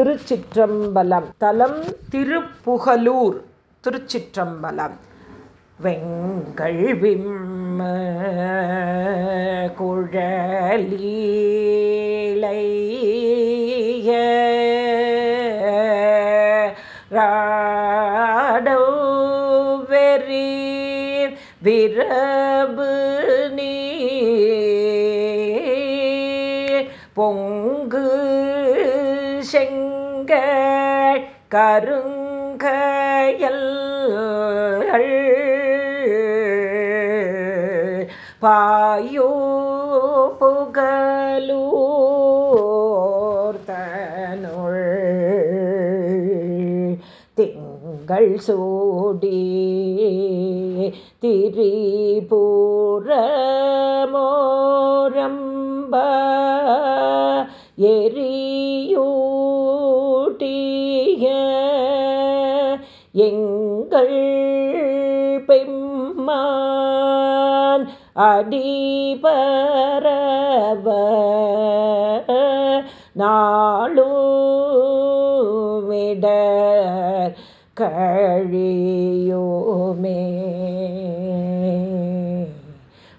திருச்சிற்றம்பலம். தலம் திருப்புகலூர் திருச்சிற்றம்பலம். வெங்கள் விம்ம குழலீழைய ராடோ வெறி விரபு நீ பொங்கு செங் கருங்கயல் பாயோ புகலூர் தனுள். திங்கள் சூடி திரிபுரமோரம்ப அடிபரவ நாளுமிடர் கழியோமே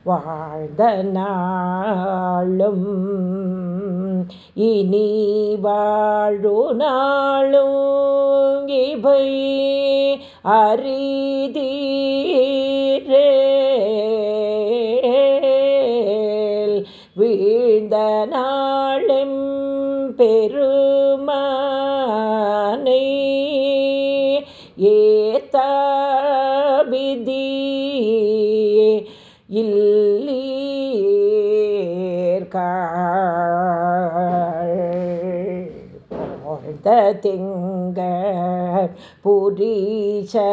வாழ்ந்த நாளும் இனி வாழு நாளும் இவை. அரிதீரேல் வீழ்ந்த நாளும் பெருமானை ஏத்தாபிதி இல்லீர்காழ்ந்த திங்க புரிச்சடை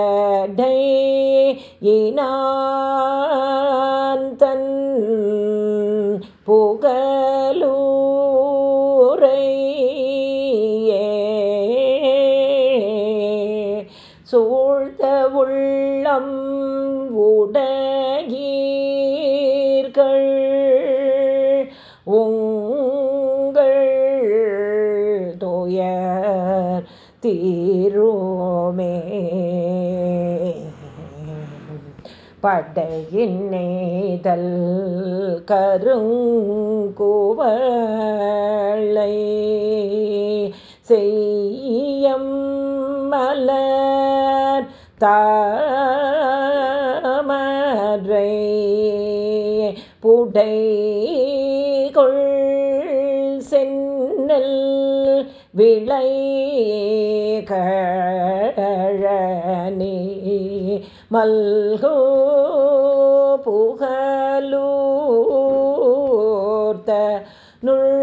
இனாந்தன் தன் உங்கள் துயர் தீருமே. படையின் நேதல் கருங்குவளை செய்யம் மலர் தாமரை புடை விளை கழனி மல்கோ புகலூர்த்த நுள்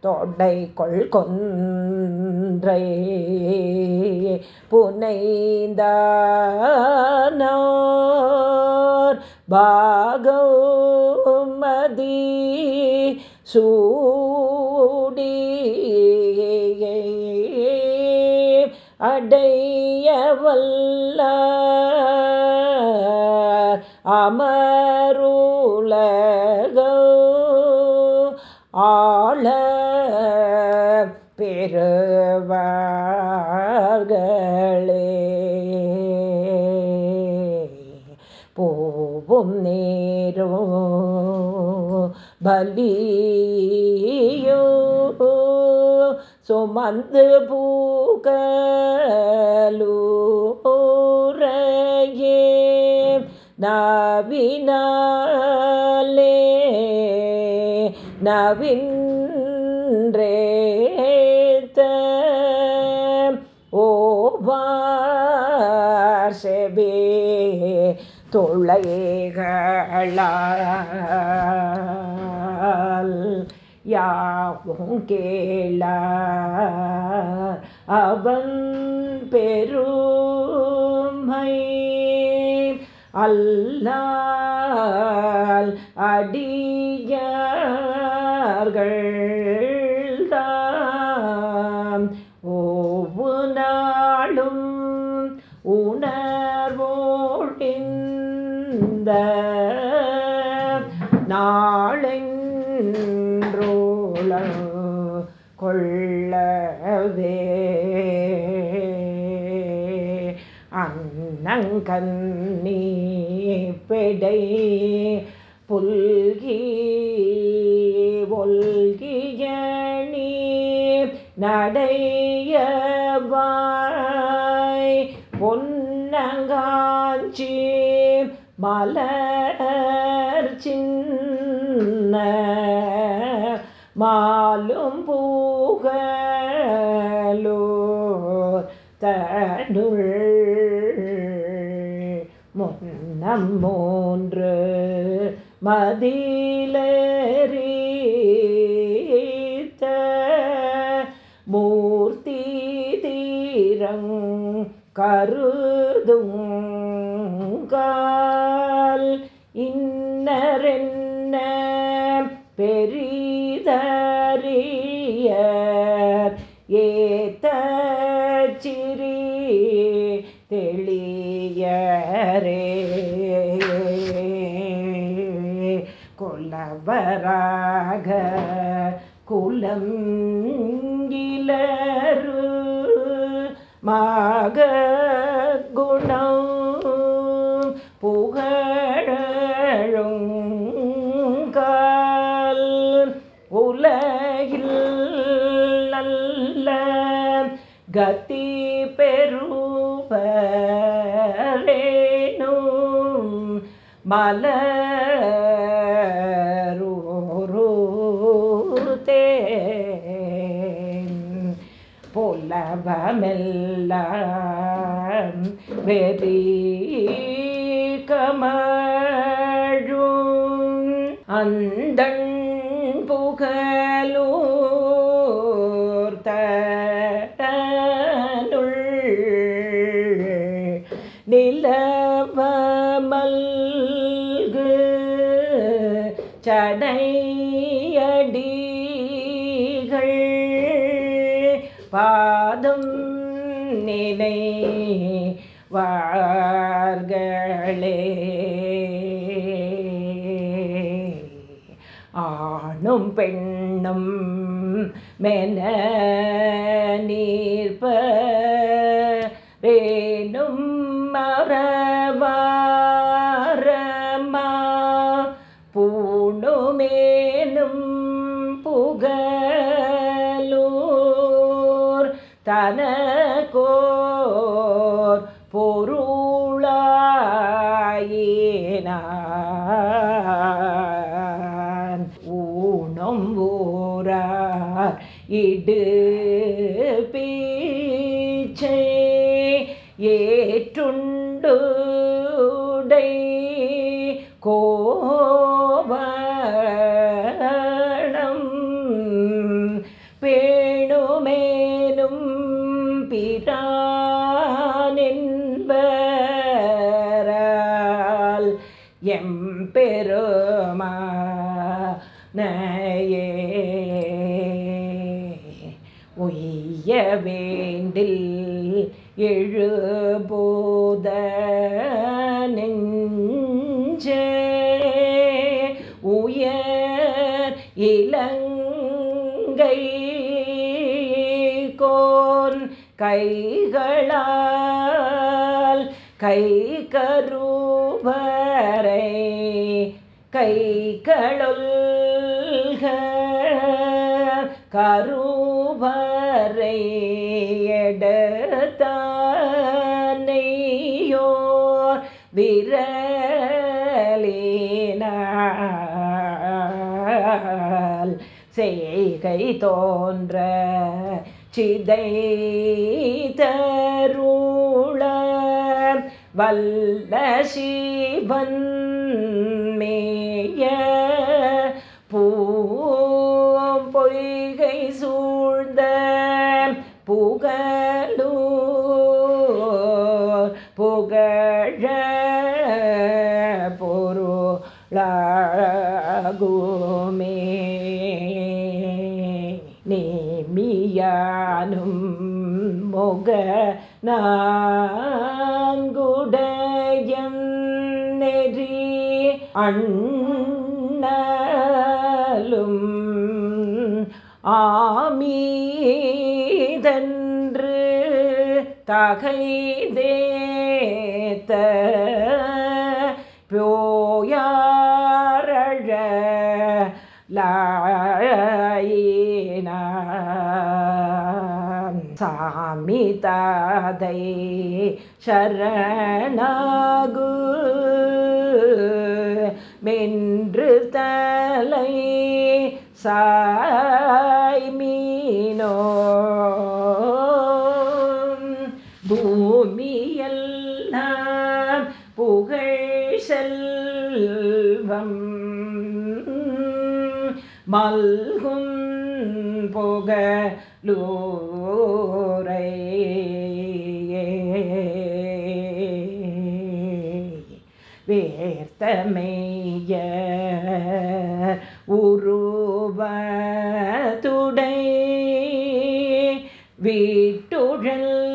தொடை கொள் கொன்றை புனைந்தானோர் பாகமதி சூடி அடையவல்ல அமருலகோ ஆள பெறுவார்களே போவும் நேரும் பலியோ சுமந்து பூகலூரையே நவினாலே நவின்றேத்த ஓவார் செபே தொழைகளால் யாவும் கேள அவன் பெருமை அல்லால் அடியார்கள் தாம் ஒவ்வொரு நாளும் உணர்வோடிந்த நான் கொள்ளவே. அன்னங்கன்னி பெடை புல்கி ஒல்கியணி நடையவாய் பொன்னங்காஞ்சி மலர் சின்ன மாலும் பூ தனுள் முன்னம் மூன்று மதிலரீத்த மூர்த்தி தீரங் கரு தெளியரே கொல்லவராக குலம் இலரு மாக குணம் புகழுங்கால் உலகில் நல்ல கதி பெறுவரேனும் மலரூருதேன் புலவமெல்லாம் வெறி கமழும். அந்தண் புகழூர் நிலை வார்களே ஆணும் பெண்ணும் மென நீர்ப்ப வேணும் மரவாரமா. பூணுமேனும் புகலூர் தனக்கோர் இடு பீச்சை ஏற்றுண்டுடை. கோ வேண்டில் எழுபோத நெஞ்சே உயர் இலங்கை கோன் கைகளால் கை கருவரை கை கரு வரையடத்தானையோர் விரலினால் செய்கை தோன்ற சிதை தருள வல்ல சிவன் மேய பூ பொய் நேமியானும் முக நான்குடையன் நெறி அண்ணலும் ஆமீதன்று தகைதேத்த போயாரழ லாயின சாமி தாதை சரணாகு. மென்று தலை சாய் மீனோ. பூமியெல்லாம் புகழ் செல்வம். மல்கும் புகழூரை வேர்த்தமைய உருவத்துடை. வீட்டுழல்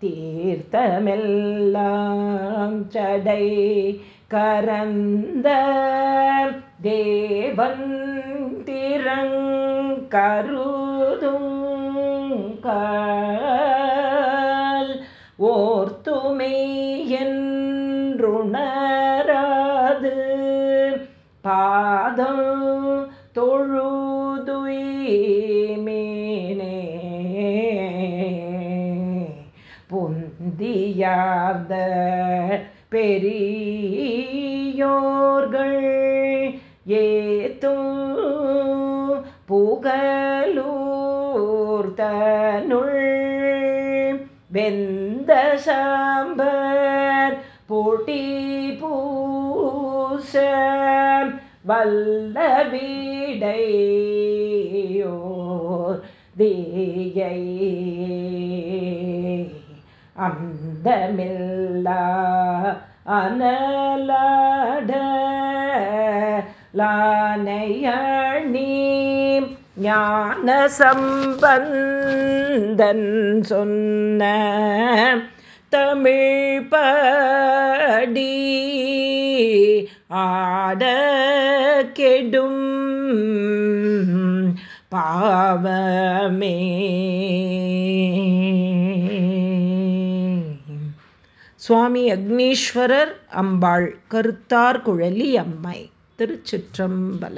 தீர்த்தமெல்லாம் சடை கரந்த தேவன் திறங்கருதும் கால் ஓர்த்துமை என்றுணராது. பாதம் தொழுதுயே புந்தியார்ந்த பெரியோர்கள் ஏத்தும் புகலூர்தனுள் வெந்த சாம்பர் போட்டி பூச வல்ல வீடையோர் தேயை அந்தமில்லா அனலாட லானையணி ஞான சம்பந்தன் சொன்ன தமிழ் படி ஆட கெடும் பாவமே. சுவாமி அக்னீஸ்வரர் அம்பாள் கருத்தார் குழலி அம்மை திருச்சிற்றம்பலம்.